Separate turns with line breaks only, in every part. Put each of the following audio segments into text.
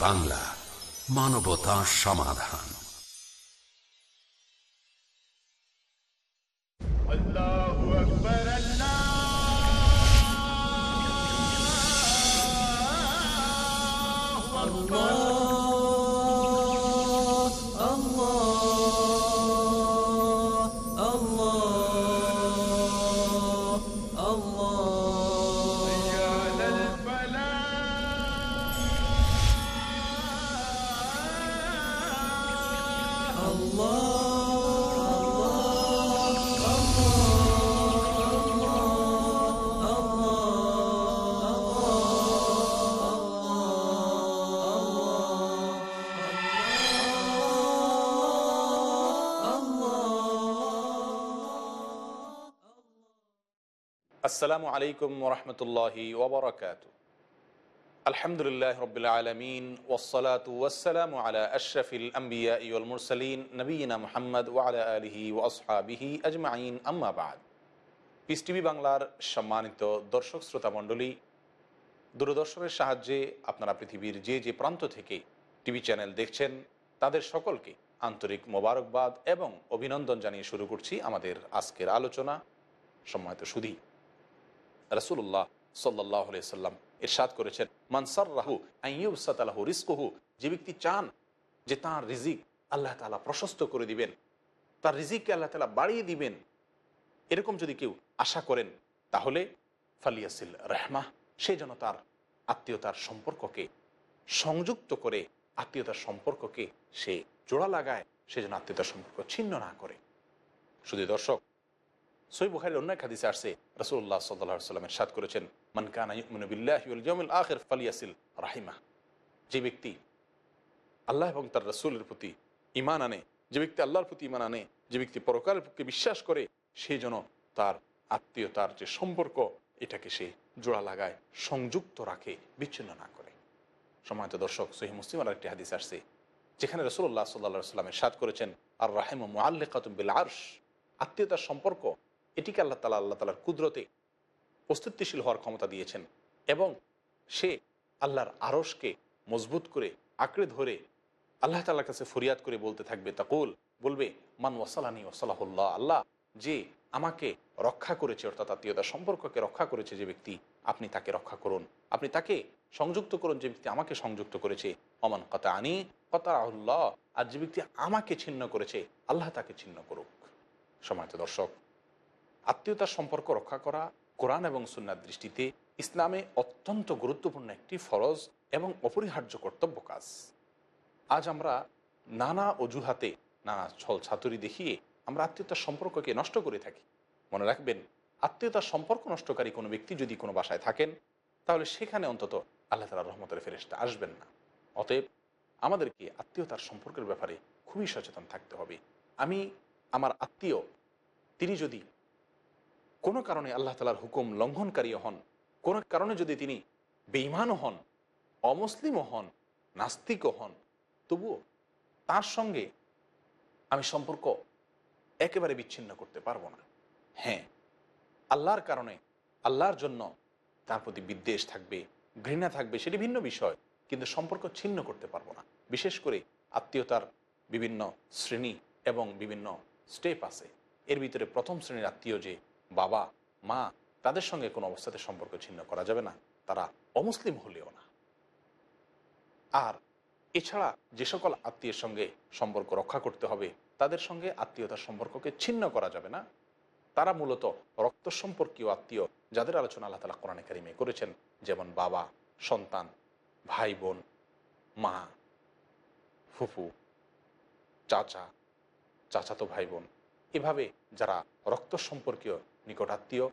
বাংলা মানবতা সমাধান।
আসসালামু আলাইকুম ওরহমতুল্লাহি ওবরাকাত। আলহামদুলিল্লাহ রবিল আলমিন ওসলাত ওয়াসালাম আলা আশরফিল আম্বিয়া ইউল মুরসালিন নবীনা মোহাম্মদ ওয়ালা আলহি ওসহাবিহি আজমাইন। আম্মাবাদ পিস টিভি বাংলার সম্মানিত দর্শক শ্রোতা মণ্ডলী, দূরদর্শনের সাহায্যে আপনারা পৃথিবীর যে যে প্রান্ত থেকে টিভি চ্যানেল দেখছেন, তাদের সকলকে আন্তরিক মোবারকবাদ এবং অভিনন্দন জানিয়ে শুরু করছি আমাদের আজকের আলোচনা। সম্মানিত সুধী রসুল্লাহ সাল্লাহ সাল্লাম এরশাদ করেছেন মানসার রাহু আইয়ুসাতালাহু রিস্কহু যে ব্যক্তি চান যে তাঁর রিজিক আল্লাহ তালা প্রশস্ত করে দিবেন, তার রিজিককে আল্লাহ তালা বাড়িয়ে দিবেন, এরকম যদি কেউ আশা করেন, তাহলে ফালিয়াসিল রেহমা সে যেন তার আত্মীয়তার সম্পর্ককে সংযুক্ত করে, আত্মীয়তার সম্পর্ককে সে জোড়া লাগায়, সে যেন আত্মীয়তার সম্পর্ক ছিন্ন না করে। শুধু দর্শক সই বুখারির অন্য এক হাদিসে আসছে রসুল্লাহ সাল্লাহ সাল্লামের সাদ করেছেন মানকানা ইউমিনুবিল্লাহিউল জামিল আখের রাহিমা যে ব্যক্তি আল্লাহ এবং তার রসুলের প্রতি ইমান আনে, যে ব্যক্তি আল্লাহর প্রতি ইমান আনে, যে ব্যক্তি পরকালের পক্ষে বিশ্বাস করে, সে যেন তার আত্মীয়তার যে সম্পর্ক, এটাকে সে জোড়া লাগায়, সংযুক্ত রাখে, বিচ্ছিন্ন না করে। সময়ত দর্শক সহি মুসলিম আর একটি হাদিস আসছে, যেখানে রসুল্লাহ সাল্লাহ সাল্লামের সাদ করেছেন, আর রাহেম মোয়াল্লেকাতুম বিল আর্শ। আত্মীয়তার সম্পর্ক এটিকে আল্লাহ তালা আল্লাহ তালার কুদরতে অস্তিত্বশীল হওয়ার ক্ষমতা দিয়েছেন এবং সে আল্লাহর আরসকে মজবুত করে, আঁকড়ে ধরে আল্লাহ তাল্লার কাছে ফরিয়াদ করে বলতে থাকবে, তাকুল, বলবে, মান ওয়াসালানি ওসালাহুল্লাহ আল্লাহ যে আমাকে রক্ষা করেছে, অর্থাৎ আত্মীয়তার সম্পর্ককে রক্ষা করেছে যে ব্যক্তি, আপনি তাকে রক্ষা করুন। আপনি তাকে সংযুক্ত করুন যে ব্যক্তি আমাকে সংযুক্ত করেছে। অমান কথা আনি কথা আল্লাহ আর যে ব্যক্তি আমাকে ছিন্ন করেছে, আল্লাহ তাকে ছিন্ন করুক। সময়ত দর্শক আত্মীয়তার সম্পর্ক রক্ষা করা, কোরআন এবং সুন্নার দৃষ্টিতে ইসলামে অত্যন্ত গুরুত্বপূর্ণ একটি ফরজ এবং অপরিহার্য কর্তব্য কাজ। আজ আমরা নানা অজুহাতে নানা ছল ছাতুরি দেখিয়ে আমরা আত্মীয়তার সম্পর্ককে নষ্ট করে থাকি। মনে রাখবেন, আত্মীয়তার সম্পর্ক নষ্টকারী কোনো ব্যক্তি যদি কোনো বাসায় থাকেন, তাহলে সেখানে অন্তত আল্লাহ তালা রহমতের ফেরেস্তা আসবেন না। অতএব আমাদেরকে আত্মীয়তার সম্পর্কের ব্যাপারে খুবই সচেতন থাকতে হবে। আমি, আমার আত্মীয়, তিনি যদি কোনো কারণে আল্লাহ তালার হুকুম লঙ্ঘনকারীও হন, কোনো কারণে যদি তিনি বেইমানও হন, অমুসলিমও হন, নাস্তিকও হন, তবুও তার সঙ্গে আমি সম্পর্ক একেবারে বিচ্ছিন্ন করতে পারব না। হ্যাঁ আল্লাহর কারণে আল্লাহর জন্য তার প্রতি বিদ্বেষ থাকবে, ঘৃণা থাকবে, সেটি ভিন্ন বিষয়, কিন্তু সম্পর্ক ছিন্ন করতে পারব না। বিশেষ করে আত্মীয়তার বিভিন্ন শ্রেণি এবং বিভিন্ন স্টেপ আছে। এর ভিতরে প্রথম শ্রেণির আত্মীয় যে বাবা, মা, তাদের সঙ্গে কোনো অবস্থাতে সম্পর্ক ছিন্ন করা যাবে না। তারা অমুসলিম হলেও না। আর এছাড়া যে সকল আত্মীয়ের সঙ্গে সম্পর্ক রক্ষা করতে হবে, তাদের সঙ্গে আত্মীয়তার সম্পর্ককে ছিন্ন করা যাবে না। তারা মূলত রক্ত সম্পর্কীয় আত্মীয়, যাদের আলোচনা আল্লাহ তালা কোরআনে কারিমে করেছেন, যেমন বাবা, সন্তান, ভাই, বোন, মা, ফুফু, চাচা, চাচাতো ভাই, বোন। এভাবে যারা রক্ত সম্পর্কীয় নিকটাত্মীয়,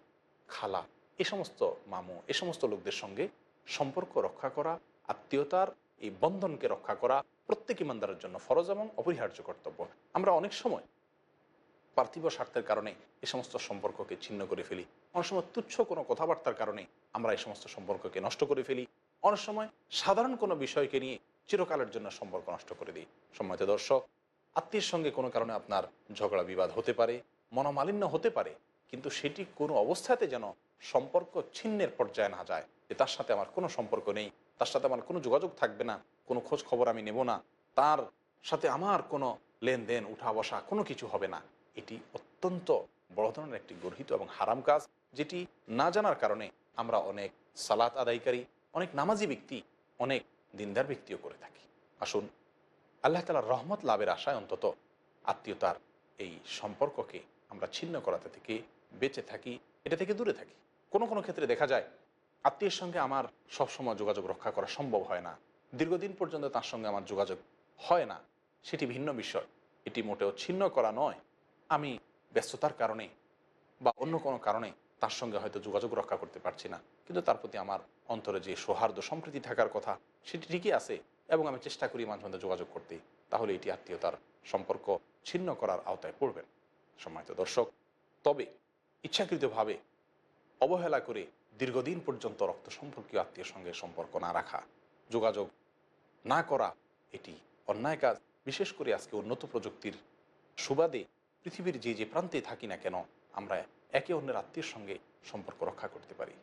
খালা, এ সমস্ত মামু, এ সমস্ত লোকদের সঙ্গে সম্পর্ক রক্ষা করা, আত্মীয়তার এই বন্ধনকে রক্ষা করা প্রত্যেক ইমানদারের জন্য ফরজ এবং অপরিহার্য কর্তব্য। আমরা অনেক সময় পার্থিব স্বার্থের কারণে এ সমস্ত সম্পর্ককে ছিন্ন করে ফেলি। অনেক সময় তুচ্ছ কোনো কথাবার্তার কারণে আমরা এই সমস্ত সম্পর্ককে নষ্ট করে ফেলি। অনেক সময় সাধারণ কোনো বিষয়কে নিয়ে চিরকালের জন্য সম্পর্ক নষ্ট করে দিই। সম্মানিত দর্শক, আত্মীয়ের সঙ্গে কোনো কারণে আপনার ঝগড়া বিবাদ হতে পারে, মনোমালিন্য হতে পারে কিন্তু সেটি কোনো অবস্থাতে যেন সম্পর্ক ছিন্নের পর্যায়ে না যায়। যে তার সাথে আমার কোনো সম্পর্ক নেই, তার সাথে আমার কোনো যোগাযোগ থাকবে না, কোনো খোঁজ খবর আমি নেব না, তার সাথে আমার কোনো লেনদেন, উঠা বসা কোনো কিছু হবে না। এটি অত্যন্ত বড় ধরনের একটি গর্হিত এবং হারাম কাজ, যেটি না জানার কারণে আমরা অনেক সালাত আদায়কারী, অনেক নামাজি ব্যক্তি, অনেক দিনদার ব্যক্তিও করে থাকি। আসুন, আল্লাহ তালার রহমত লাভের আশায় অন্তত আত্মীয়তার এই সম্পর্ককে আমরা ছিন্ন করাতে থেকে বেঁচে থাকি, এটা থেকে দূরে থাকি। কোনো কোনো ক্ষেত্রে দেখা যায়, আত্মীয়ের সঙ্গে আমার সবসময় যোগাযোগ রক্ষা করা সম্ভব হয় না। দীর্ঘদিন পর্যন্ত তার সঙ্গে আমার যোগাযোগ হয় না। সেটি ভিন্ন বিষয়। এটি মোটেও ছিন্ন করা নয়। আমি ব্যস্ততার কারণে বা অন্য কোনো কারণে তার সঙ্গে হয়তো যোগাযোগ রক্ষা করতে পারছি না। কিন্তু তার প্রতি আমার অন্তরে যে সৌহার্দ্য, সম্প্রীতি থাকার কথা, সেটি ঠিকই আছে এবং আমি চেষ্টা করি মাঝে মধ্যে যোগাযোগ করতে। তাহলে এটি আত্মীয়তার সম্পর্ক ছিন্ন করার আওতায় পড়বেন সম্মানিত দর্শক, তবে ইচ্ছাকৃতভাবে অবহেলা করে দীর্ঘদিন পর্যন্ত রক্ত সম্পর্কীয় আত্মীয় সঙ্গে সম্পর্ক না রাখা, যোগাযোগ না করা, এটি অন্যায় কাজ। বিশেষ করে আজকে উন্নত প্রযুক্তির সুবাদে পৃথিবীর যে যে প্রান্তে থাকি না কেন, আমরা একে অন্যের আত্মীয়ের সঙ্গে সম্পর্ক রক্ষা করতে পারি।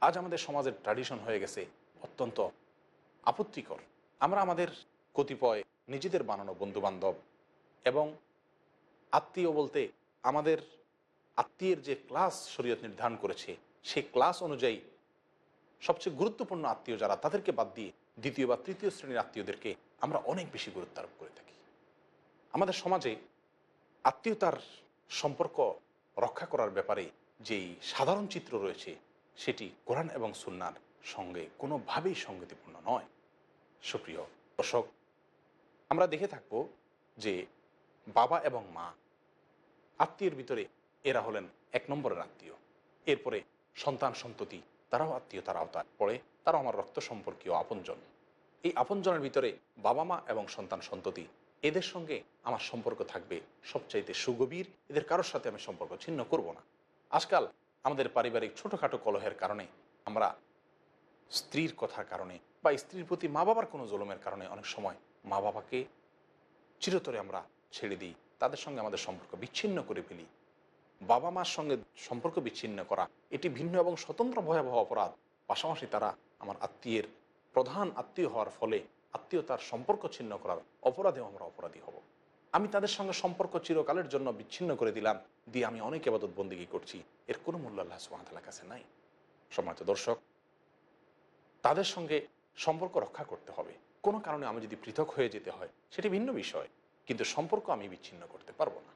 আজ আমাদের সমাজের ট্র্যাডিশন হয়ে গেছে অত্যন্ত আপত্তিকর। আমরা আমাদের কতিপয় নিজেদের বানানো বন্ধুবান্ধব এবং আত্মীয় বলতে আমাদের আত্মীয়ের যে ক্লাস শরীয়ত নির্ধারণ করেছে, সেই ক্লাস অনুযায়ী সবচেয়ে গুরুত্বপূর্ণ আত্মীয় যারা, তাদেরকে বাদ দিয়ে দ্বিতীয় বা তৃতীয় শ্রেণির আত্মীয়দেরকে আমরা অনেক বেশি গুরুত্ব আরোপ করে থাকি। আমাদের সমাজে আত্মীয়তার সম্পর্ক রক্ষা করার ব্যাপারে যেই সাধারণ চিত্র রয়েছে, সেটি কোরআন এবং সুন্নার সঙ্গে কোনোভাবেই সঙ্গতিপূর্ণ নয়। সুপ্রিয় দর্শক, আমরা দেখে থাকব যে বাবা এবং মা আত্মীয়ের ভিতরে এরা হলেন এক নম্বরের আত্মীয়। এরপরে সন্তান সন্ততি, তারাও আত্মীয়তার আওতায় পড়ে তারাও আমার রক্ত সম্পর্কীয় আপনজন। এই আপনজনের ভিতরে বাবা মা এবং সন্তান সন্ততি, এদের সঙ্গে আমার সম্পর্ক থাকবে সবচাইতে সুগভীর। এদের কারোর সাথে আমি সম্পর্ক ছিন্ন করব না। আজকাল আমাদের পারিবারিক ছোটোখাটো কলহের কারণে আমরা স্ত্রীর কথার কারণে বা স্ত্রীর প্রতি মা বাবার কোনো জলমের কারণে অনেক সময় মা বাবাকে চিরতরে আমরা ছেড়ে দিই। তাদের সঙ্গে আমাদের সম্পর্ক বিচ্ছিন্ন করে ফেলি। বাবা মার সঙ্গে সম্পর্ক বিচ্ছিন্ন করা, এটি ভিন্ন এবং স্বতন্ত্র ভয়াবহ অপরাধ। পাশাপাশি তারা আমার আত্মীয়ের প্রধান আত্মীয় হওয়ার ফলে আত্মীয়তার সম্পর্ক ছিন্ন করার অপরাধেও আমরা অপরাধী হব। আমি তাদের সঙ্গে সম্পর্ক চিরকালের জন্য বিচ্ছিন্ন করে দিলাম, দিয়ে আমি অনেক আবাদত বন্দিগি করছি। এর কোনো মূল্য আল্লাহ সুহামতাল্লাহ কাছে নাই। সম্মানিত দর্শক, তাদের সঙ্গে সম্পর্ক রক্ষা করতে হবে। কোনো কারণে আমি যদি পৃথক হয়ে যেতে হয়, সেটি ভিন্ন বিষয়, কিন্তু সম্পর্ক আমি বিচ্ছিন্ন করতে পারব না।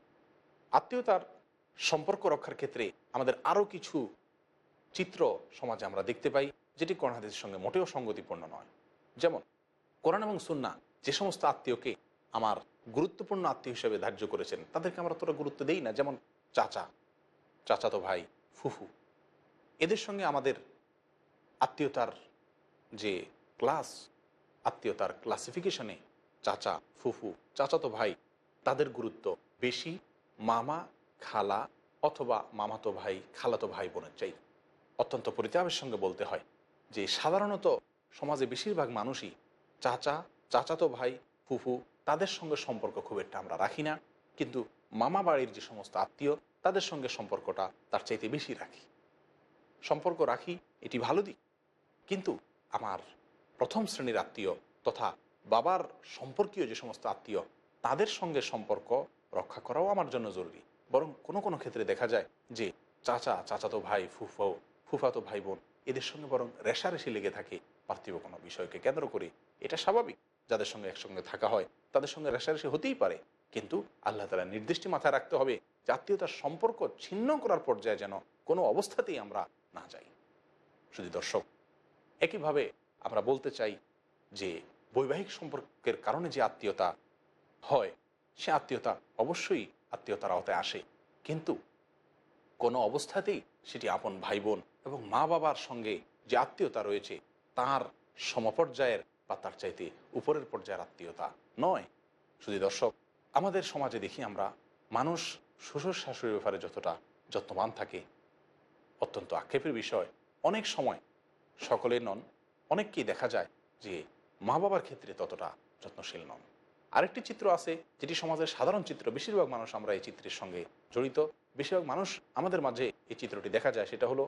আত্মীয়তার সম্পর্ক রক্ষার ক্ষেত্রে আমাদের আরও কিছু চিত্র সমাজে আমরা দেখতে পাই, যেটি হাদিসের সঙ্গে মোটেও সঙ্গতিপূর্ণ নয়। যেমন, কোরআন এবং সুন্না যে সমস্ত আত্মীয়কে আমার গুরুত্বপূর্ণ আত্মীয় হিসেবে ধার্য করেছেন, তাদেরকে আমরা তোরা গুরুত্ব দেই না। যেমন, চাচা, চাচাতো ভাই, ফুফু। এদের সঙ্গে আমাদের আত্মীয়তার যে ক্লাস, আত্মীয়তার ক্লাসিফিকেশনে চাচা, ফুফু, চাচাতো ভাই, তাদের গুরুত্ব বেশি। মামা খালা অথবা মামাতো ভাই, খালাতো ভাই বোনের চাই। অত্যন্ত পরিতাপের সঙ্গে বলতে হয় যে, সাধারণত সমাজে বেশিরভাগ মানুষই চাচা, চাচাতো ভাই, ফুফু তাদের সঙ্গে সম্পর্ক খুব একটা আমরা রাখি না। কিন্তু মামা বাড়ির যে সমস্ত আত্মীয়, তাদের সঙ্গে সম্পর্কটা তার চাইতে বেশি রাখি। সম্পর্ক রাখি, এটি ভালো দিক। কিন্তু আমার প্রথম শ্রেণির আত্মীয় তথা বাবার সম্পর্কীয় যে সমস্ত আত্মীয়, তাদের সঙ্গে সম্পর্ক রক্ষা করাও আমার জন্য জরুরি। বরং কোনো কোনো ক্ষেত্রে দেখা যায় যে চাচা, চাচাতো ভাই, ফুফো, ফুফাতো ভাই বোন এদের সঙ্গে বরং রেশারেশি লেগে থাকে। পার্থিব কোনো বিষয়কে কেন্দ্র করে। এটা স্বাভাবিক। যাদের সঙ্গে একসঙ্গে থাকা হয়, তাদের সঙ্গে রেশারেশি হতেই পারে। কিন্তু আল্লাহ তালা নির্দিষ্টই মাথায় রাখতে হবে জাতীয়তার সম্পর্ক ছিন্ন করার পর্যায়ে যেন কোনো অবস্থাতেই আমরা না যাই। শুধু দর্শক, একইভাবে আমরা বলতে চাই যে বৈবাহিক সম্পর্কের কারণে যে আত্মীয়তা হয়, সে আত্মীয়তা অবশ্যই আত্মীয়তার আওতায় আসে। কিন্তু কোনো অবস্থাতেই সেটি আপন ভাই বোন এবং মা বাবার সঙ্গে যে আত্মীয়তা রয়েছে, তার সমপর্যায়ের বা তার চাইতে উপরের পর্যায়ের আত্মীয়তা নয়। শুধু দর্শক, আমাদের সমাজে দেখি আমরা, মানুষ শ্বশুর শাশুড়ির ব্যাপারে যতটা যত্নবান থাকে, অত্যন্ত আক্ষেপের বিষয়। অনেক সময় সকলে নন, অনেককেই দেখা যায় যে মা বাবার ক্ষেত্রে ততটা যত্নশীল নন। আরেকটি চিত্র আছে, যেটি সমাজের সাধারণ চিত্র। বেশিরভাগ মানুষ আমরা এই চিত্রের সঙ্গে জড়িত। বেশিরভাগ মানুষ আমাদের মাঝে এই চিত্রটি দেখা যায়, সেটা হলো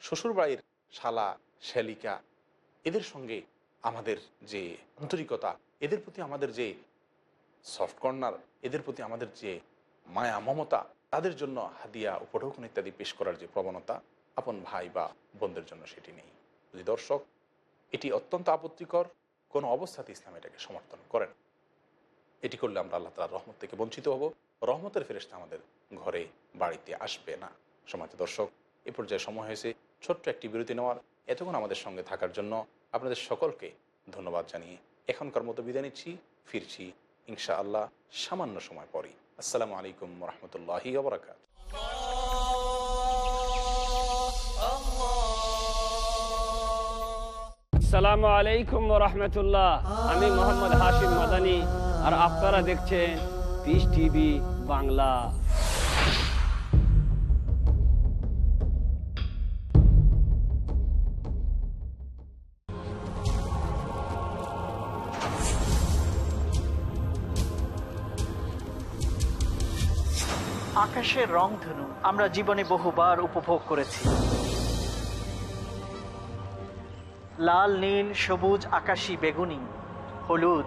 শ্বশুরবাড়ির শালা, শ্যালিকা। এদের সঙ্গে আমাদের যে আন্তরিকতা, এদের প্রতি আমাদের যে সফট কর্নার এদের প্রতি আমাদের যে মায়া, মমতা, তাদের জন্য হাদিয়া, উপঢৌকন ইত্যাদি পেশ করার যে প্রবণতা, আপন ভাই বা বোনদের জন্য সেটি নেই। যদি দর্শক এটি অত্যন্ত আপত্তিকর, কোনো অবস্থাতে ইসলাম এটাকে সমর্থন করেন। এটি করলে আমরা আল্লাহ তালার রহমত থেকে বঞ্চিত হব। রহমতের ফেরেস্তা আমাদের ঘরে, বাড়িতে আসবে না। সমাজ দর্শক, এ পর্যায়ে সময় হয়েছে ছোট্ট একটি বিরতি নেওয়ার। এতক্ষণ আমাদের সঙ্গে থাকার জন্য আপনাদের সকলকে ধন্যবাদ জানিয়ে এখনকার মতো বিদায় নিচ্ছি। ফিরছি ইনশা আল্লাহ সামান্য সময় পরই। আসসালামু আলাইকুম রহমতুল্লাহি ওবরাকাত।
আসসালামু আলাইকুম রহমতুল্লাহ আমি মোহাম্মদ হাশিম মাদানি। আর আপনারা দেখছেন পিস টিভি বাংলা।
আকাশের রং ধনু, আমরা জীবনে বহুবার উপভোগ করেছি। লাল, নীল, সবুজ, আকাশী, বেগুনি, হলুদ।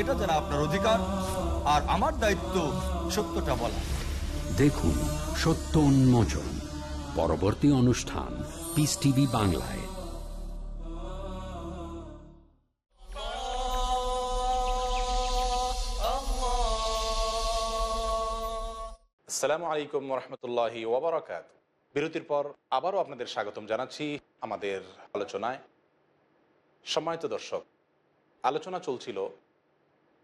এটা যারা আপনার অধিকার আর আমার দায়িত্ব সত্যটা বলা।
দেখুন সত্য উন্মোচন পরবর্তী অনুষ্ঠান পিস টিভি বাংলায়।
আসসালামু আলাইকুম রহমতুল্লাহি ওবরাকাত। বিরতির পর আবারও আপনাদের স্বাগতম জানাচ্ছি আমাদের আলোচনায়। সম্মানিত দর্শক আলোচনা চলছিল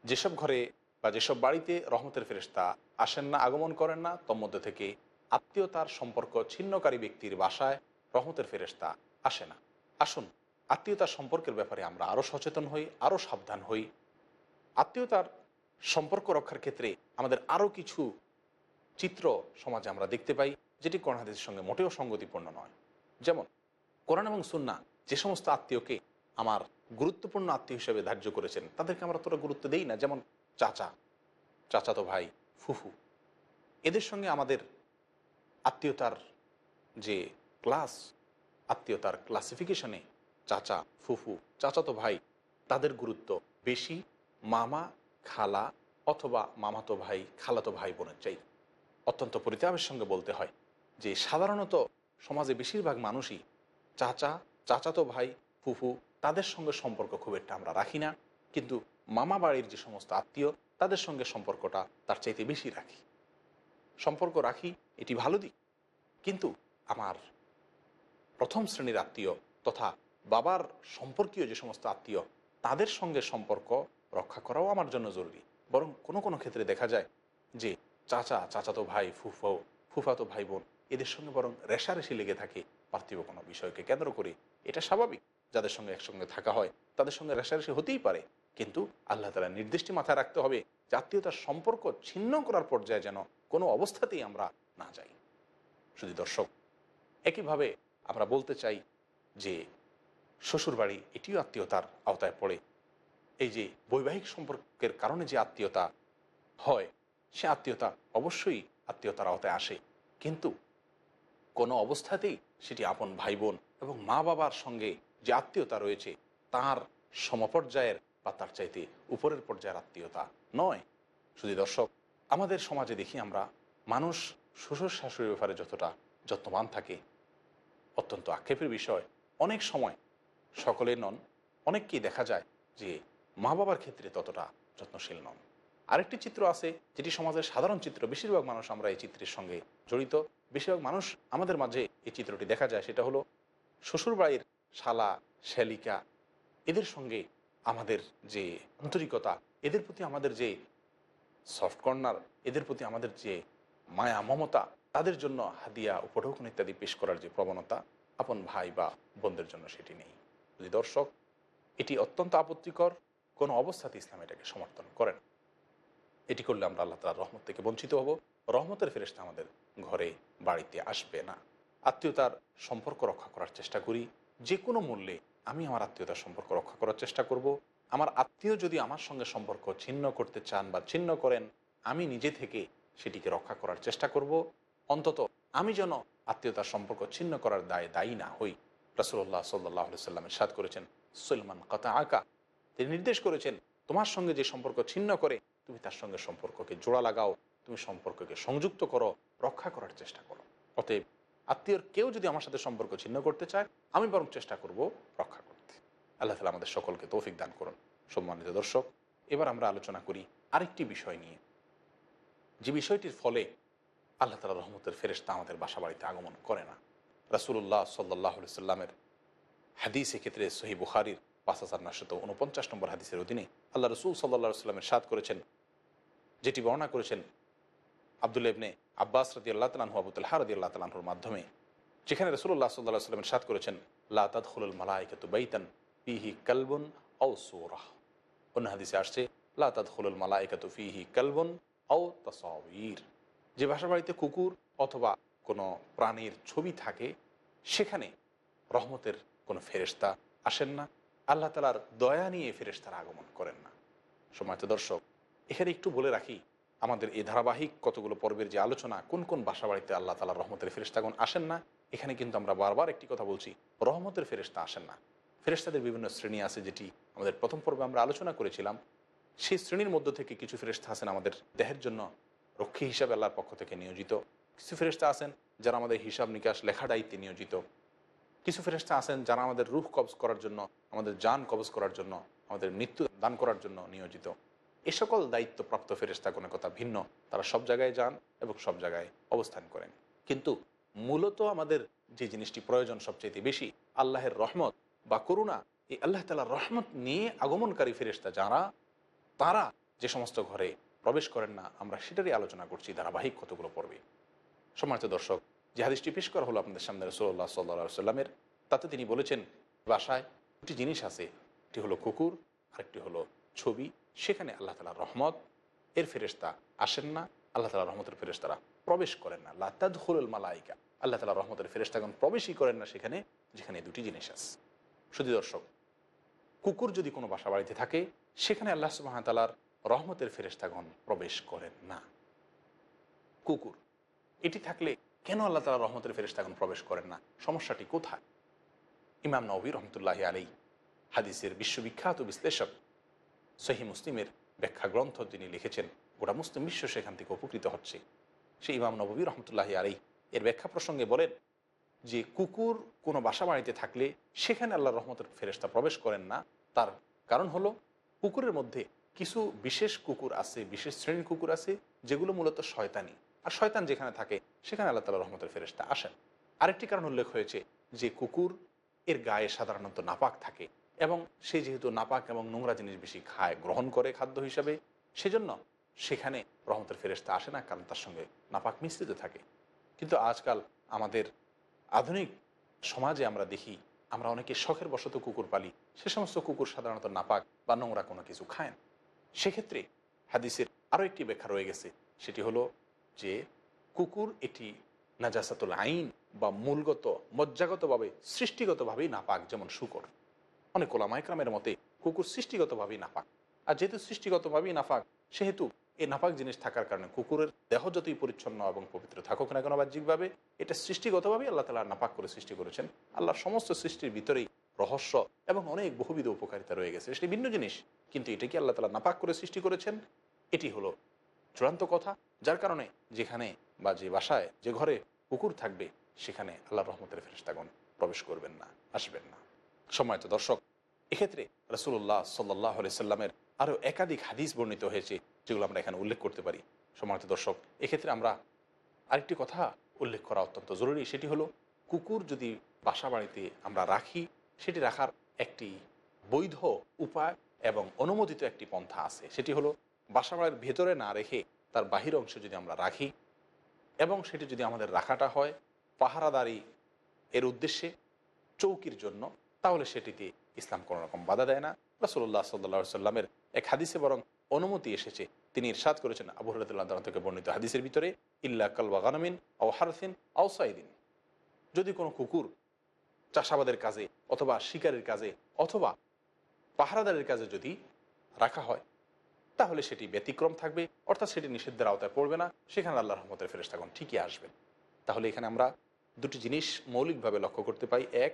যেসব ঘরে বা যেসব বাড়িতে রহমতের ফেরেশতা আসেন না, আগমন করেন না, তন্মধ্যে থেকে আত্মীয়তার সম্পর্ক ছিন্নকারী ব্যক্তির বাসায় রহমতের ফেরেশতা আসে না। আসুন, আত্মীয়তার সম্পর্কের ব্যাপারে আমরা আরও সচেতন হই আরও সাবধান হই। আত্মীয়তার সম্পর্ক রক্ষার ক্ষেত্রে আমাদের আরও কিছু চিত্র সমাজে আমরা দেখতে পাই, যেটি কোরআন হাদিসের সঙ্গে মোটেও সঙ্গতিপূর্ণ নয়। যেমন, কোরআন এবং সুন্না যে সমস্ত আত্মীয়কে আমার গুরুত্বপূর্ণ আত্মীয় হিসেবে ধার্য করেছেন। তাদেরকে আমরা তোরা গুরুত্ব দেই না, যেমন চাচা, চাচাতো ভাই, ফুফু। এদের সঙ্গে আমাদের আত্মীয়তার যে ক্লাস, আত্মীয়তার ক্লাসিফিকেশনে চাচা, ফুফু, চাচাতো ভাই, তাদের গুরুত্ব বেশি মামা, খালা অথবা মামাতো ভাই, খালাতো ভাই বোনের চাই। অত্যন্ত পরিতাপের সঙ্গে বলতে হয় যে, সাধারণত সমাজে বেশিরভাগ মানুষই চাচা, চাচাতো ভাই, ফুফু তাদের সঙ্গে সম্পর্ক খুব একটা আমরা রাখি না। কিন্তু মামা বাড়ির যে সমস্ত আত্মীয়, তাদের সঙ্গে সম্পর্কটা তার চাইতে বেশি রাখি। সম্পর্ক রাখি, এটি ভালো দিক। কিন্তু আমার প্রথম শ্রেণির আত্মীয় তথা বাবার সম্পর্কীয় যে সমস্ত আত্মীয়, তাদের সঙ্গে সম্পর্ক রক্ষা করাও আমার জন্য জরুরি। বরং কোনো কোনো ক্ষেত্রে দেখা যায় যে চাচা, চাচাতো ভাই, ফুফো, ফুফাতো ভাই বোন, এদের সঙ্গে বরং রেশারেশি লেগে থাকে, পার্থিব কোনো বিষয়কে কেন্দ্র করে। এটা স্বাভাবিক। যাদের সঙ্গে একসঙ্গে থাকা হয়, তাদের সঙ্গে রেশারেশি হতেই পারে। কিন্তু আল্লাহ তালা নির্দিষ্টটি মাথায় রাখতে হবে, জাতীয়তার সম্পর্ক ছিন্ন করার পর্যায়ে যেন কোনো অবস্থাতেই আমরা না যাই। শুধু দর্শক, একইভাবে আমরা বলতে চাই যে শ্বশুরবাড়ি, এটিও আত্মীয়তার আওতায় পড়ে। এই যে বৈবাহিক সম্পর্কের কারণে যে আত্মীয়তা হয়, সে আত্মীয়তা অবশ্যই আত্মীয়তার আওতায় আসে। কিন্তু কোনো অবস্থাতেই সেটি আপন ভাই বোন এবং মা বাবার সঙ্গে যে আত্মীয়তা রয়েছে, তার সমপর্যায়ের বা তার চাইতে উপরের পর্যায়ের আত্মীয়তা নয়। শুধু দর্শক, আমাদের সমাজে দেখি আমরা, মানুষ শ্বশুর শাশুড়ির ব্যাপারে যতটা যত্নবান থাকে, অত্যন্ত আক্ষেপের বিষয়। অনেক সময় সকলে নন, অনেককেই দেখা যায় যে মা বাবার ক্ষেত্রে ততটা যত্নশীল নন। আরেকটি চিত্র আছে, যেটি সমাজের সাধারণ চিত্র, বেশিরভাগ মানুষ আমরা এই চিত্রের সঙ্গে জড়িত। বেশিরভাগ মানুষ আমাদের মাঝে এই চিত্রটি দেখা যায়, সেটা হলো শ্বশুরবাড়ির শালা, শ্যালিকা, এদের সঙ্গে আমাদের যে আন্তরিকতা, এদের প্রতি আমাদের যে সফট কর্নার এদের প্রতি আমাদের যে মায়া, মমতা, তাদের জন্য হাদিয়া, উপঢৌকন ইত্যাদি পেশ করার যে প্রবণতা আপন ভাই বা বোনদের জন্য সেটি নেই। যদি দর্শক এটি অত্যন্ত আপত্তিকর, কোনো অবস্থাতে ইসলাম এটাকে সমর্থন করেন এটি করলে আমরা আল্লাহ তালার রহমত থেকে বঞ্চিত হব। রহমতের ফেরেস্তা আমাদের ঘরে, বাড়িতে আসবে না। আত্মীয়তার সম্পর্ক রক্ষা করার চেষ্টা করি। যে কোনো মূল্যে আমি আমার আত্মীয়তার সম্পর্ক রক্ষা করার চেষ্টা করব। আমার আত্মীয় যদি আমার সঙ্গে সম্পর্ক ছিন্ন করতে চান বা ছিন্ন করেন, আমি নিজে থেকে সেটিকে রক্ষা করার চেষ্টা করব। অন্তত আমি যেন আত্মীয়তার সম্পর্ক ছিন্ন করার দায়ে দায়ী না হই। রসুল্লাহ সাল্লাহ সাল্লামের সাদ করেছেন, সলমান কথা আঁকা তিনি নির্দেশ করেছেন, তোমার সঙ্গে যে সম্পর্ক ছিন্ন করে, তুমি তার সঙ্গে সম্পর্ককে জোড়া লাগাও, তুমি সম্পর্ককে সংযুক্ত করো, রক্ষা করার চেষ্টা করো। অতএব আত্মীয়র কেউ যদি আমার সাথে সম্পর্ক ছিন্ন করতে চায়, আমি বরং চেষ্টা করব রক্ষা করতে। আল্লাহ তালা আমাদের সকলকে তৌফিক দান করুন। সম্মানিত দর্শক, এবার আমরা আলোচনা করি আরেকটি বিষয় নিয়ে। যে বিষয়টির ফলে আল্লাহ তালা রহমতের ফেরেস্তা আমাদের বাসা বাড়িতে আগমন করে না। রাসুল্লাহ সাল্লাহ সাল্লামের হাদিস এক্ষেত্রে সহি বুখারির পাঁচ হাজার নশত উনপঞ্চাশ নম্বর হাদিসের অধীনে আল্লাহ রসুল সাল্লা সাল্লামের সাদ করেছেন, যেটি বর্ণনা করেছেন আবদুল্লা ইবনে আব্বাস রদি আল্লাহ তালাহু আবুতুল্লাহ রদি আল্লাহ তালাহুর মাধ্যমে, যেখানে রসুল্লাহ সাল্লাহ সাল্লামের সাদ করেছেন, লা তাদখুলুল মালাইকাতু বাইতান ফিহি কালবুন আও সূরাহ। অন্য হাদিসে আসছে, লা তাদখুলুল মালাইকাতু ফিহি কালবুন আও তাসাওয়ির। যে বাসা বাড়িতে কুকুর অথবা কোনো প্রাণীর ছবি থাকে, সেখানে রহমতের কোনো ফেরেস্তা আসেন না। আল্লাহ তালার দয়া নিয়ে ফেরেস্তার আগমন করেন না। সময়ত দর্শক, এখানে একটু বলে রাখি আমাদের এই ধারাবাহিক কতগুলো পর্বের যে আলোচনা, কোন কোন বাসা বাড়িতে আল্লাহ তালা রহমতের ফেরেস্তাগণ আসেন না, এখানে কিন্তু আমরা বারবার একটি কথা বলছি, রহমতের ফেরেস্তা আসেন না। ফেরেস্তাদের বিভিন্ন শ্রেণি আছে যেটি আমাদের প্রথম পর্বে আমরা আলোচনা করেছিলাম। সেই শ্রেণির মধ্য থেকে কিছু ফেরেস্তা আছেন আমাদের দেহের জন্য রক্ষী হিসাবে আল্লাহর পক্ষ থেকে নিয়োজিত। কিছু ফেরেস্তা আছেন যারা আমাদের হিসাব নিকাশ লেখা দায়িত্বে নিয়োজিত। কিছু ফেরেস্তা আছেন যারা আমাদের রুখ কবজ করার জন্য, আমাদের যান কবজ করার জন্য, আমাদের মৃত্যু দান করার জন্য নিয়োজিত। এ সকল দায়িত্বপ্রাপ্ত ফেরেস্তা কোনো কথা ভিন্ন। তারা সব জায়গায় যান এবং সব জায়গায় অবস্থান করেন। কিন্তু মূলত আমাদের যে জিনিসটি প্রয়োজন সবচেয়ে বেশি, আল্লাহের রহমত বা করুণা, এই আল্লাহ তালার রহমত নিয়ে আগমনকারী ফেরেস্তা যারা, তারা যে সমস্ত ঘরে প্রবেশ করেন না, আমরা সেটারই আলোচনা করছি ধারাবাহিক কতগুলো পর্বে। সম্মানিত দর্শক, যে হাদিসটি পেশ করা হলো আপনাদের সামনে রসোল্লা সাল্লা সাল্লামের তাতে তিনি বলেছেন, বাসায় দুটি জিনিস আছে, একটি হলো কুকুর, আরেকটি হলো ছবি। সেখানে আল্লাহ তালা রহমত। এর ফেরেস্তা আসেন না, আল্লাহ তালা রহমতের ফেরেস্তারা প্রবেশ করেন না। লাতাদুল মালাইকা। আল্লাহ তালা রহমতের ফেরেস্তাগণ প্রবেশই করেন না সেখানে, যেখানে দুটি জিনিস আছে। শুধু দর্শক, কুকুর যদি কোনো বাসা বাড়িতে থাকে, সেখানে আল্লাহ সুবাহতালার রহমতের ফেরেস্তাগণ প্রবেশ করেন না। কুকুর, এটি থাকলে কেন আল্লাহ তালা রহমতের ফেরেস্তাগণ প্রবেশ করেন না? সমস্যাটি কোথায়? ইমাম নবী রহমতুল্লাহ আলী হাদিসের বিশ্ববিখ্যাত বিশ্লেষক সহি মুসলিমের ব্যাখ্যা গ্রন্থ তিনি লিখেছেন। গোটা মুসলিম বিশ্ব সেখান থেকে উপকৃত হচ্ছে। সেই ইমাম নবী রহমতুল্লাহ আলী এর ব্যাখ্যা প্রসঙ্গে বলেন যে, কুকুর কোনো বাসা বাড়িতে থাকলে সেখানে আল্লাহ রহমতের ফেরেস্তা প্রবেশ করেন না। তার কারণ হলো, কুকুরের মধ্যে কিছু বিশেষ কুকুর আছে, বিশেষ শ্রেণির কুকুর আছে, যেগুলো মূলত শয়তানি। আর শয়তান যেখানে থাকে, সেখানে আল্লাহ তালা রহমতের ফেরেস্তা আসেন। আরেকটি কারণ উল্লেখ হয়েছে যে, কুকুর এর গায়ে সাধারণত নাপাক থাকে। এবং সে যেহেতু নাপাক এবং নোংরা জিনিস বেশি খায়, গ্রহণ করে খাদ্য হিসাবে, সেজন্য সেখানে রহমতের ফেরেস্তা আসে না, কারণ তার সঙ্গে নাপাক মিশ্রিত থাকে। কিন্তু আজকাল আমাদের আধুনিক সমাজে আমরা দেখি, আমরা অনেকে শখের বশত কুকুর পালি, সে সমস্ত কুকুর সাধারণত নাপাক বা নোংরা কোনো কিছু খায় না। সেক্ষেত্রে হাদিসের আরও একটি ব্যাখ্যা রয়ে গেছে, সেটি হলো যে কুকুর এটি নাজাসাতুল আইন বা মূলগত, মজ্জাগতভাবে, সৃষ্টিগতভাবেই নাপাক যেমন শুকর। অনেক ওলামাইক্রামের মতে কুকুর সৃষ্টিগতভাবেই নাফাক। আর যেহেতু সৃষ্টিগতভাবেই নাফাক, সেহেতু এই নাপাক জিনিস থাকার কারণে কুকুরের দেহ যতই পরিচ্ছন্ন এবং পবিত্র থাকুক না কেন বাহ্যিকভাবে, এটা সৃষ্টিগতভাবেই আল্লাহ তালা নাপাক করে সৃষ্টি করেছেন। আল্লাহর সমস্ত সৃষ্টির ভিতরেই রহস্য এবং অনেক বহুবিধ উপকারিতা রয়ে গেছে। সেটি ভিন্ন জিনিস, কিন্তু এটাকে আল্লাহ তালা নাপাক করে সৃষ্টি করেছেন? এটি হলো চূড়ান্ত কথা, যার কারণে যেখানে বা যে বাসায়, যে ঘরে কুকুর থাকবে, সেখানে আল্লাহ রহমতের ফেরেস্তাগণ প্রবেশ করবেন না, আসবেন না। সময়ত দর্শক, এক্ষেত্রে রসুল্লাহ সাল্লাহ সাল্লামের আরও একাধিক হাদিস বর্ণিত হয়েছে, যেগুলো আমরা এখানে উল্লেখ করতে পারি। সময়ত দর্শক, এক্ষেত্রে আমরা আরেকটি কথা উল্লেখ করা অত্যন্ত জরুরি, সেটি হলো কুকুর যদি বাসা বাড়িতে আমরা রাখি, সেটি রাখার একটি বৈধ উপায় এবং অনুমোদিত একটি পন্থা আছে। সেটি হলো বাসা বাড়ির ভেতরে না রেখে তার বাহির অংশে যদি আমরা রাখি এবং সেটি যদি আমাদের রাখাটা হয় পাহারাদারি এর উদ্দেশ্যে, চৌকির জন্য তাহলে সেটিতে ইসলাম কোনো রকম বাধা দেয় না। রাসুল্লাহ সাল্লা সাল্লামের এক হাদিসে বরং অনুমতি এসেছে। তিনি ইরশাদ করেছেন আবু হরদুল্লাহ থেকে বর্ণিত হাদিসের ভিতরে, ইল্লা কালবা গানামিন আও হারফিন আও সাইদিন। যদি কোনো কুকুর চাষাবাদের কাজে অথবা শিকারের কাজে অথবা পাহারাদারের কাজে যদি রাখা হয়, তাহলে সেটি ব্যতিক্রম থাকবে, অর্থাৎ সেটি নিষিদ্ধের আওতায় পড়বে না। সেখানে আল্লাহ রহমতের ফেরেস্তাগণ ঠিকই আসবেন। তাহলে এখানে আমরা দুটি জিনিস মৌলিকভাবে লক্ষ্য করতে পাই। এক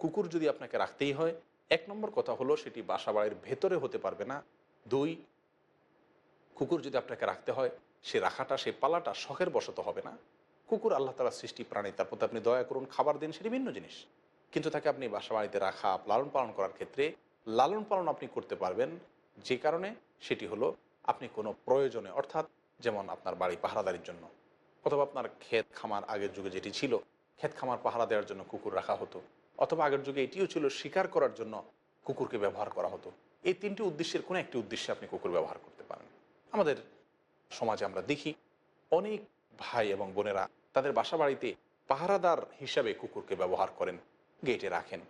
কুকুর যদি আপনাকে রাখতেই হয়, এক নম্বর কথা হলো সেটি বাসা বাড়ির ভেতরে হতে পারবে না। দুই, কুকুর যদি আপনাকে রাখতে হয়, সে রাখাটা, সে পালাটা শখের বশত হবে না। কুকুর আল্লাহ তালা সৃষ্টি প্রাণী, তার প্রতি আপনি দয়া করুন, খাবার দিন, সেটি ভিন্ন জিনিস। কিন্তু তাকে আপনি বাসা বাড়িতে রাখা, লালন পালন করার ক্ষেত্রে লালন পালন আপনি করতে পারবেন। যে কারণে সেটি হলো আপনি কোনো প্রয়োজনে, অর্থাৎ যেমন আপনার বাড়ি পাহারাদারির জন্য, অথবা আপনার ক্ষেত খামার আগের যুগে যেটি ছিল, ক্ষেত খামার পাহারা দেওয়ার জন্য কুকুর রাখা হতো। অথবা আগের যুগে এটিও ছিল শিকার করার জন্য কুকুরকে ব্যবহার করা হতো। এই তিনটি উদ্দেশ্যের কোনো একটি উদ্দেশ্যে আপনি কুকুর ব্যবহার করতে পারেন। আমাদের সমাজে আমরা দেখি অনেক ভাই এবং বোনেরা তাদের বাসা বাড়িতে পাহারাদার হিসাবে কুকুরকে ব্যবহার করেন, গেটে রাখেন।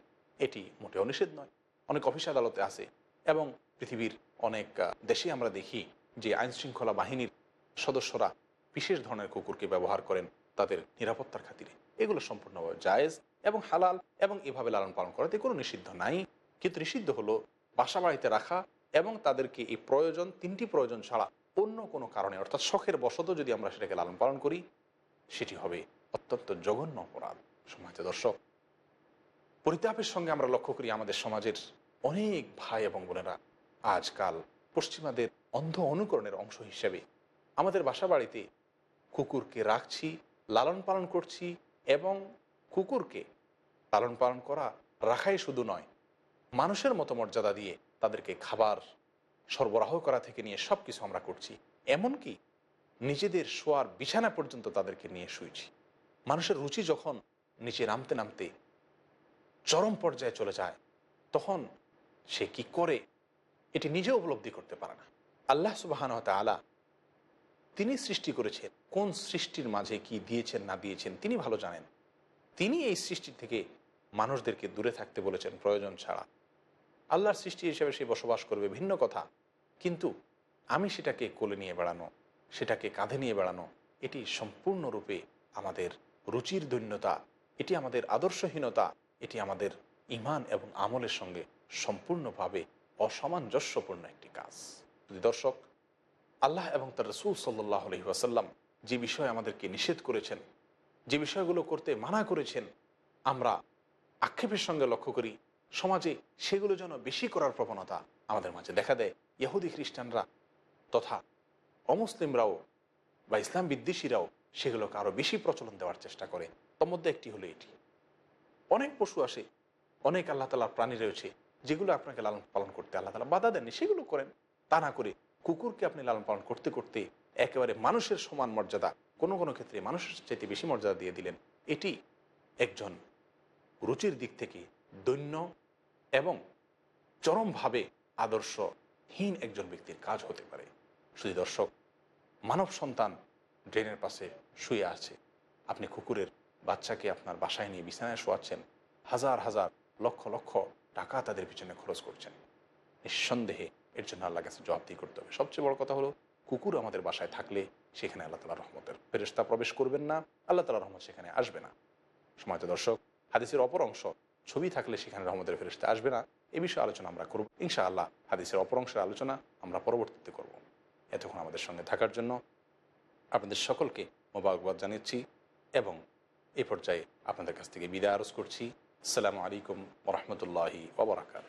এটি মোটেও নিষেধ নয়, অনেক অফিস আদালতে আছে এবং পৃথিবীর অনেক দেশে আমরা দেখি যে আইন শৃঙ্খলা বাহিনীর সদস্যরা বিশেষ ধরনের কুকুরকে ব্যবহার করেন তাদের নিরাপত্তার খাতিরে। এগুলো সম্পূর্ণভাবে জায়েজ এবং হালাল এবং এভাবে লালন পালন করাতে কোনো নিষিদ্ধ নাই। কিন্তু নিষিদ্ধ হলো বাসা বাড়িতে রাখা এবং তাদেরকে এই প্রয়োজন, তিনটি প্রয়োজন ছাড়া অন্য কোনো কারণে, অর্থাৎ শখের বশত যদি আমরা সেটাকে লালন পালন করি, সেটি হবে অত্যন্ত জঘন্য অপরাধ। সমাজ দর্শক, পরিতাপের সঙ্গে আমরা লক্ষ্য করি আমাদের সমাজের অনেক ভাই এবং বোনেরা আজকাল পশ্চিমাদের অন্ধ অনুকরণের অংশ হিসেবে আমাদের বাসা বাড়িতে কুকুরকে রাখছি, লালন পালন করছি এবং কুকুরকে লালন পালন করা রাখাই শুধু নয়, মানুষের মতো মর্যাদা দিয়ে তাদেরকে খাবার সরবরাহ করা থেকে নিয়ে সব কিছু আমরা করছি। এমনকি নিজেদের শোয়ার বিছানা পর্যন্ত তাদেরকে নিয়ে শুয়েছি মানুষের রুচি যখন নিচে নামতে নামতে চরম পর্যায়ে চলে যায়, তখন সে কি করে এটি নিজে উপলব্ধি করতে পারে না। আল্লাহ সুবাহান আলা তিনি সৃষ্টি করেছেন। কোন সৃষ্টির মাঝে কি দিয়েছেন, না দিয়েছেন, তিনি ভালো জানেন। তিনি এই সৃষ্টি থেকে মানুষদেরকে দূরে থাকতে বলেছেন প্রয়োজন ছাড়া। আল্লাহর সৃষ্টি হিসেবে সে বসবাস করবে ভিন্ন কথা। কিন্তু আমি সেটাকে কোলে নিয়ে বেড়ানো, সেটাকে কাঁধে নিয়ে বেড়ানো, এটি সম্পূর্ণরূপে আমাদের রুচির দৈন্যতা, এটি আমাদের আদর্শহীনতা, এটি আমাদের ইমান এবং আমলের সঙ্গে সম্পূর্ণভাবে অসামঞ্জস্যপূর্ণ একটি কাজ। দর্শক, আল্লাহ এবং তার রসুল সাল্লাহ আলহি ওয়াসাল্লাম যে বিষয়ে আমাদেরকে নিষেধ করেছেন যে বিষয়গুলো করতে মানা করেছেন, আমরা আক্ষেপের সঙ্গে লক্ষ্য করি, সমাজে সেগুলো যেন বেশি করার প্রবণতা আমাদের মাঝে। দেখা দেয়, ইহুদি খ্রিস্টানরা তথা অমুসলিমরাও বা ইসলাম বিদ্বেষীরাও সেগুলোকে আরও বেশি প্রচলন দেওয়ার চেষ্টা করে। তার মধ্যে একটি হলো এটি। অনেক পশু আসে, অনেক আল্লাহ তালার প্রাণী রয়েছে, যেগুলো আপনাকে লালন পালন করতে আল্লাহ তালা বাধা দেননি। সেগুলো করেন। তা না করে কুকুরকে আপনি লালন পালন করতে করতে একেবারে মানুষের সমান মর্যাদা। কোনো কোনো ক্ষেত্রে মানুষের চাইতে বেশি মর্যাদা দিয়ে দিলেন। এটি একজন রুচির দিক থেকে দৈন্য এবং চরমভাবে আদর্শহীন একজন ব্যক্তির কাজ হতে পারে। শুধু দর্শক, মানব সন্তান ড্রেনের পাশে শুয়ে আছে। আপনি কুকুরের বাচ্চাকে আপনার বাসায় নিয়ে বিছানায় শোয়াচ্ছেন। হাজার হাজার, লক্ষ লক্ষ টাকা তাদের পিছনে খরচ করছেন। নিঃসন্দেহে এর জন্য আল্লাহ কাছে জবাবদি করতে হবে। সবচেয়ে বড় কথা হলো কুকুর আমাদের বাসায় থাকলে সেখানে আল্লাহ তালা রহমতের ফেরেস্তা প্রবেশ করবেন না, আল্লাহ তালা রহমত সেখানে আসবে না। সময় দর্শক, হাদিসের অপর অংশ, ছবি থাকলে সেখানে রহমতের ফেরেস্তা আসবে না, এ বিষয়ে আলোচনা আমরা করব। ইনশাআল্লাহ হাদিসের অপর অংশের আলোচনা আমরা পরবর্তীতে করব। এতক্ষণ আমাদের সঙ্গে থাকার জন্য আপনাদের সকলকে মোবারকবাদ জানাচ্ছি এবং এ পর্যায়ে আপনাদের কাছ থেকে বিদায় আরজ করছি। আসসালামু আলাইকুম ওরহমতুল্লাহি ওবরাকাত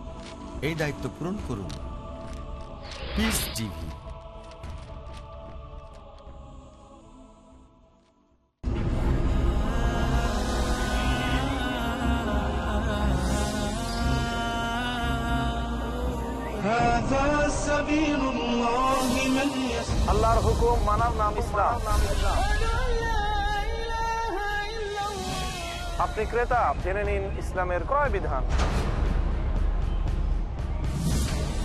এই দায়িত্ব পূরণ করুন।
আল্লাহর হুকুম মানার নাম ইসলাম। আপনি ক্রেতা জেনে নিন ইসলামের ক্রয় বিধান।